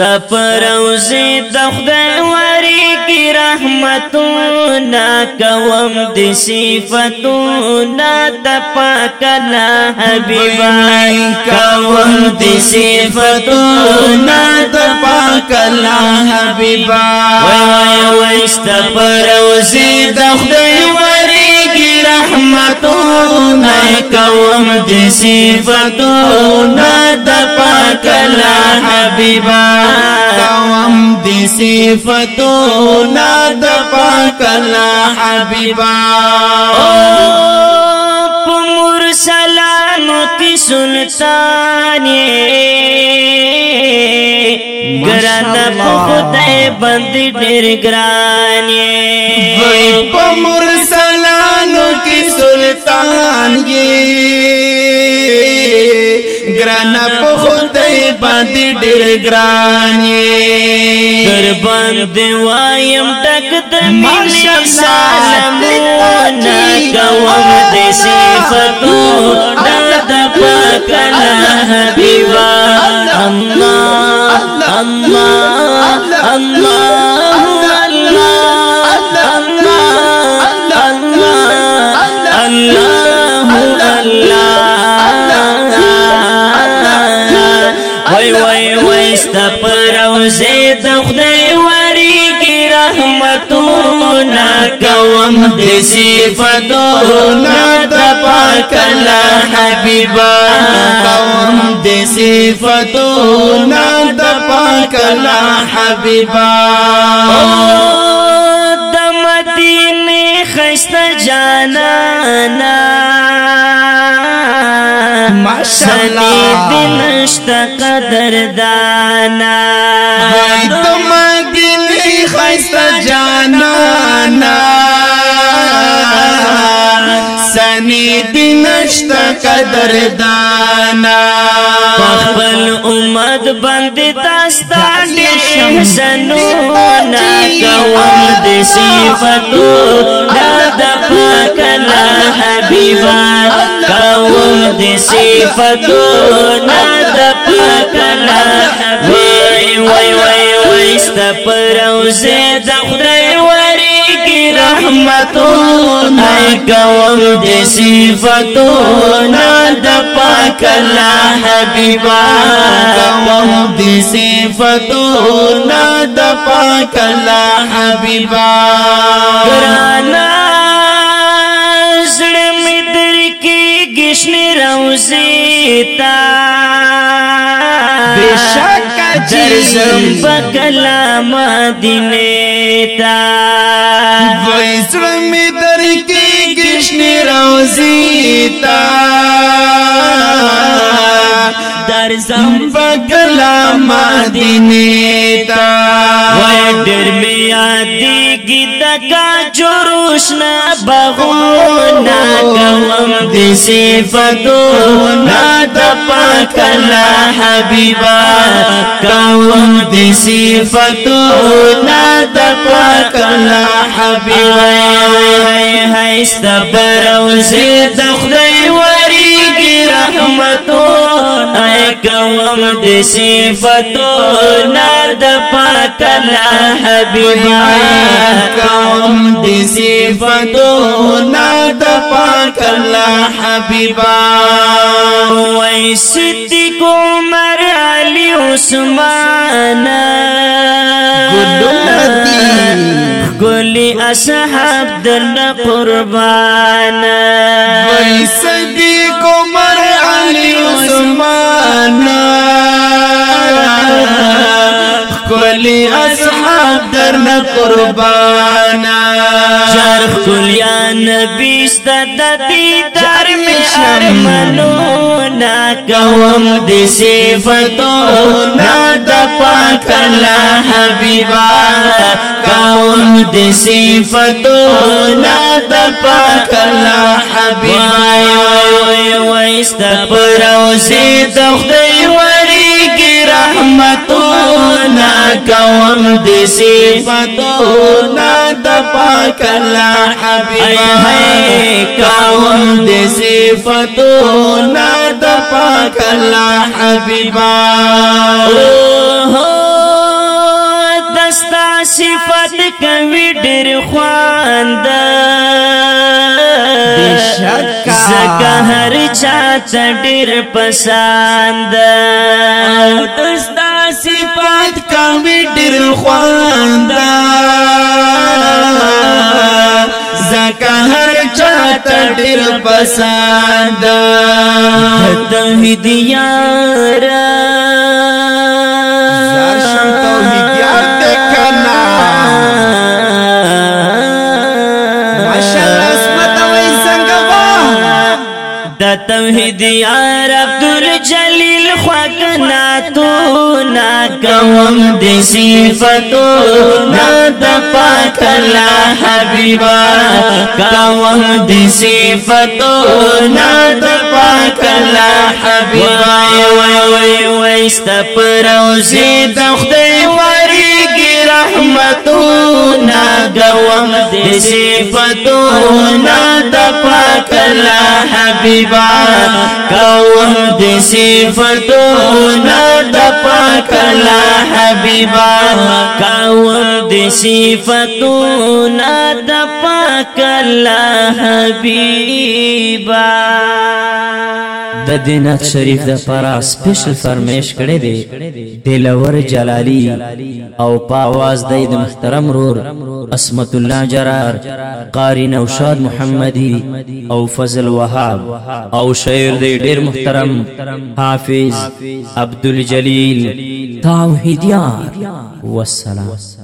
ستا پروزی د خدای واری کی رحمتونا کوم دی صفتونا د پاکلا حبیبا کوم دی صفتونا د پاکلا حبیبا وای وای ستا پروزی د خدای واری قوم مت دپا کلا حبیبا قوم دسی فتو ن دپا کلا ہبیوا مرسلام کی خدای بند گر مد درگران شیطان یہ در گرنک ہوتے صفتو گرانے پاکنا حبیبا اللہ اللہ وست پر روزه د خدای وری کی رحمتونه کوم د صفاتونه د پاک الله حبیبا کوم د صفاتونه د پاک الله حبیبا د مدینه خسته جانانا سنی دلشت قدر دانا دم دلی خیست جانانا سنی دلشت قدر دانا پخبل امت بند داستا دیر سنونا کوم دسی فتو صفتونه د پاکنا وای وای وای وای ست پروزه د خدای وری کی رحمتونه کوم د صفتونه د پاکنا حبیبا کوم د صفتونه د پاکنا حبیبا ګرانا روزی تا بشک جی درزم بکلا مدینه تا ویسرمی درکی گشنی روزی تا ارزم بکلا مدینی تا ویڈر می آدی گی دکا چروشنا بغونا کوم دی صفتو نا دپاکلا حبیبا کوم دی صفتو نا دپاکلا حبیبا ہائی ہائی ستبر وزید خدای کوم د صفاتو نه د پاتل حبیبا کوم د صفاتو نه د حبیبا وای صدیق عمر علی عثمان ګلندی ګلی اصحاب د قربان وای صدیق عمر علی عثمان کلی اصحاب در نه قربانا شرخ کلیا نبی ست د دیدار می شمنونا کوم د صفاتو نا د پاک الله حبيبا کوم دي صفاتو نا د پاک الله حبیبا وي وي ست پسې د خدای وری کی رحمتونه کوم دې صفاتونه د پاک الله حبیب کوم دې صفاتونه د پاک الله حبیب دستا صفات کوي ډېر خواند چې چاته ډېر پسند او دستا صفات کوي ډېر خواند زکه هر چاته ډېر پسند ته هدیار کوم د صفاتو ناد پاک الله حبیبا کوم د صفاتو ناد پاک الله حبیبا وای وای وای ست پر او زید خدای کوم د صفاتونه د پاک الله حبیبا کوم د صفاتونه د پاک الله حبیبا کوم د صفاتونه د پاک الله حبیبا د دینت شریف د پرا سپیشل فرمیش کړی دی دلور جلالی او پاواز د محترم رور اسمت الله جرار قاری نوشاد محمدی او فضل وهاب او شاعر دی ډیر محترم حافظ عبد الجلیل توحیدیار والسلام